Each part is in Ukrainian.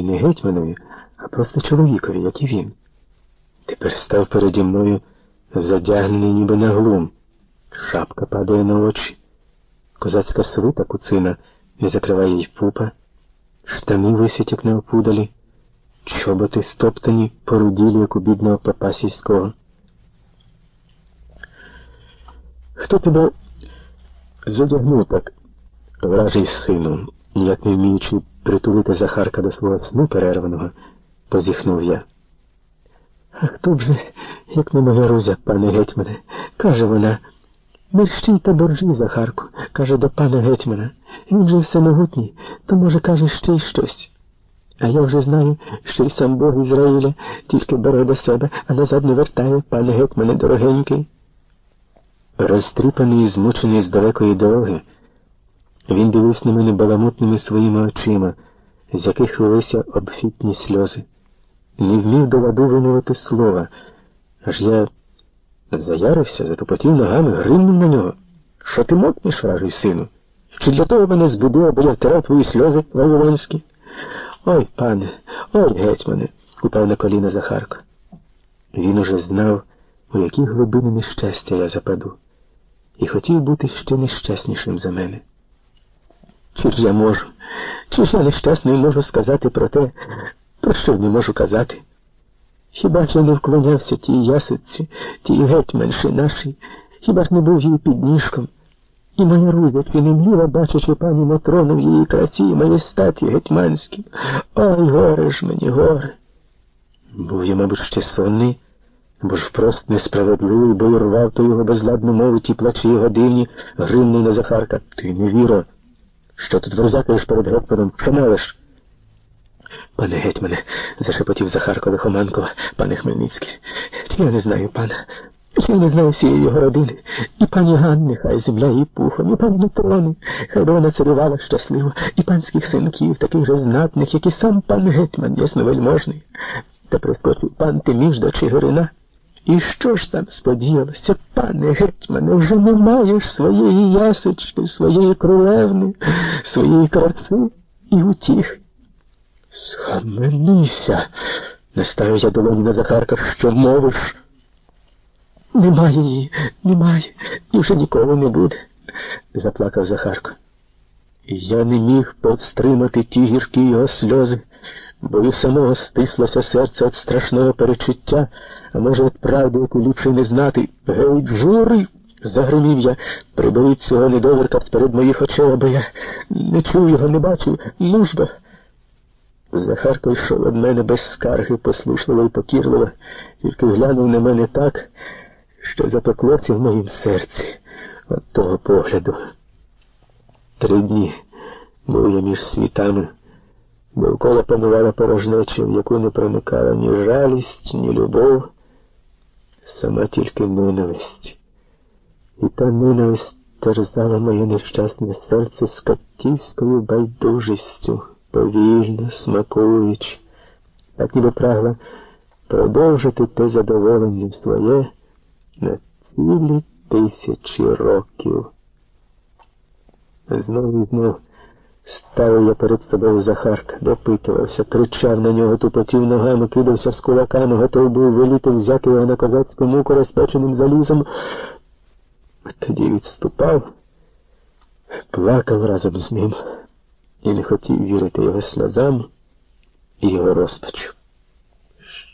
і не гетьманові, а просто чоловікові, як і він. Тепер став переді мною задягнений ніби на глум. Шапка падає на очі. Козацька свита куцина не закриває їй пупа, штани висять, як на опудалі, чоботи стоптані по руділі, як у бідного папа сільського. Хто тебе задягнув так, вражий сину, ніяк не вміючи притулити Захарка до свого сну перерваного, позіхнув я. А хто б же, як не моя Рузя, пане гетьмане, каже вона. Мерщій та боржі, Захарку, каже до пана гетьмана. Він же всемогутній, то, може, каже ще й щось. А я вже знаю, що й сам Бог Ізраїля тільки бере до себе, а назад не вертає, пане гетьмане дорогенький. Розтріпаний і змучений з далекої дороги, він дивився на мене баламутними своїми очима, з яких лилися обфітні сльози. Не вмів до ладу вимовити слова, аж я заярився, затупотів ногами, гримнув на нього. Що ти мокнеш, ражий сину? Чи для того мене збудив, аби я втирав твої сльози, Вавилонські? Ой, пане, ой, гетьмане, упав на коліна Захарко. Він уже знав, у які глибини нещастя я западу, і хотів бути ще нещаснішим за мене. Чи ж я можу, чи ж я нещасною можу сказати про те, про що не можу казати? Хіба ж я не вклонявся тій ясиці, тій гетьманші нашій, хіба ж не був її підніжком? І моя чи не мліла, бачачи пані Матрону в її краці, моїй статі гетьманській. Ой, горе ж мені, горе. Був я, мабуть, ще сонний, бо ж впрост несправедливий, бо й рвав то його безладну мову ті плачі його дивні, гримний на Захарка. Ти не віро. Що тут верзакаєш перед гетьманом? Що? Пане гетьмане, зашепотів Захарко Лихоманкова, пане Хмельницький. Я не знаю пана. Я не знаю всієї його родини. І пані Ганни, хай земля їй пухом, і пані Матрони, хай вона царювала щасливо, і панських синків, таких же знатних, як і сам пан гетьман ясновельможний. Та прискочив пан Тиміж до Чигирина. І що ж там сподіялося, пане гетьмане, вже не маєш своєї ясочки, своєї крулевни, своєї краси і утіх. Схаменися, наставив я долоні на Захарка, що мовиш. Немає її, немає, і вже ніколи не буде, заплакав Захарко. Я не міг повстримати ті гіркі його сльози, бо і самого стислося серце від страшного перечуття, а може, від правди, яку ліпше не знати. Гей, жури! Загримів я, приберіть цього недоверка перед моїх очей, аби я не чув його, не бачив. Ну ж бо. Захарко йшов від мене без скарги, послушливо і покірливо, тільки глянув на мене так, що запеклося в моїм серці від того погляду. Три дні був я між світами, довкола панувала порожнеча, в яку не проникала ні жалість, ні любов, сама тільки ненависть. І та ненависть терзала моє нещасне серце з катівською байдужістю повільно, смакуючи, так ніби прагла продовжити те задоволення своє на цілі тисячі років. Знову і знов ставив я перед собою Захарка, допитувався, кричав на нього, тупотів ногами, кидався з кулаками, готов був веліти взяти його на козацьку муку розпеченим залізом. Тоді відступав, плакав разом з ним і не хотів вірити його сльозам і його розпачу.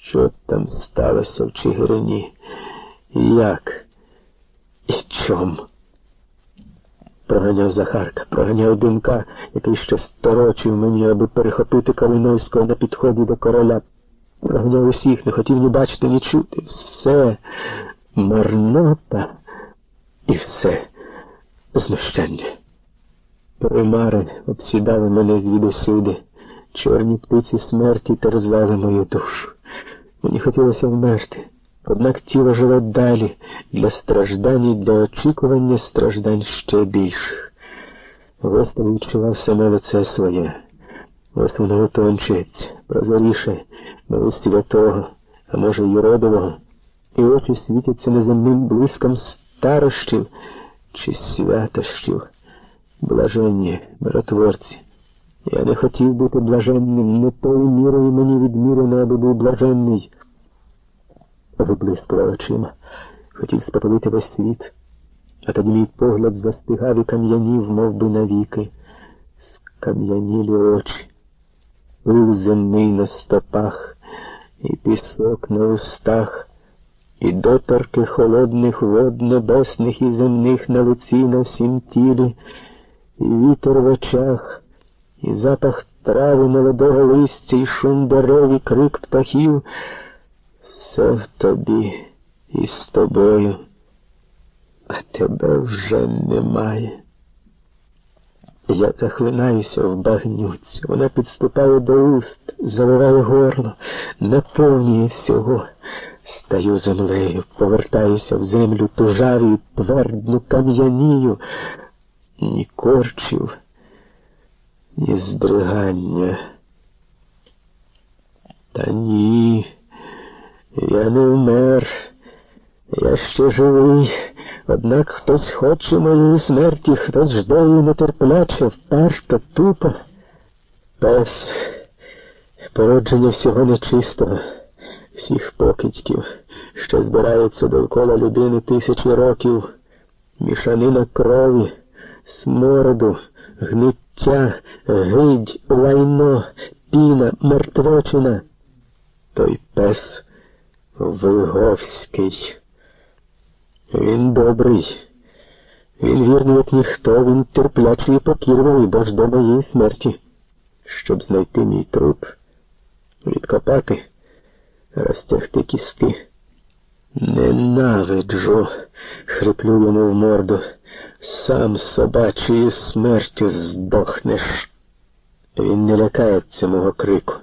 Що там сталося в Чигирині? Як? І чом? Проганяв Захарка, проганяв димка, який ще сторочив мені, аби перехопити Калиновського на підході до короля. Проганяв усіх, не хотів ні бачити, ні чути. Все марнота і все знущання. Примари обсідали мене звідусюди. Чорні птиці смерті терзали мою душу. Мені хотілося вмерти. Однак тіло жило далі для страждань і для очікування страждань ще більших. Ось відчував саме лице своє. Ось воно утончується, прозоріше, мов святого, а може й родового, і очі світяться неземним блиском старощів чи святощів блаженні, миротворці, Я не хотів бути блаженним, не тою мірою мені відмірено, аби був блаженний. Виблискував очима, хотів спопалити весь світ, а тоді мій погляд застигав і кам'янів, мов би навіки, скам'янілі очі, пил земний на стопах, і пісок на устах, і доторки холодних вод небесних і земних на лиці на всім тілі, і вітер в очах і запах трави молодого листя, і шум дерев, і крик птахів. Все в тобі і з тобою, а тебе вже немає. Я захлинаюся в багнюці, вона підступає до уст, заливає горло, наповнює всього. Стаю землею, повертаюся в землю тужавію, твердну кам'янію, ні корчів і здригання. Та ні, я не вмер, я ще живий, однак хтось хоче моєї смерті, хтось жде її нетерпляче, вперто, тупо. Пес, породження всього нечистого, всіх покидьків, що збираються довкола людини тисячі років, мішанина крові, смороду, гниття гидь, лайно, піна, мертвочина. Той пес Виговський. Він добрий. Він вірний, як ніхто, він терплячий і покірливий, бо ж до моєї смерті, щоб знайти мій труп, відкопати, розтягти кістки. Ненавиджу, хриплю йому в морду. Сам собачою смертю здохнеш. Він не лякається мого крику,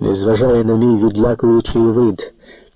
не зважає на мій відлякуючий вид.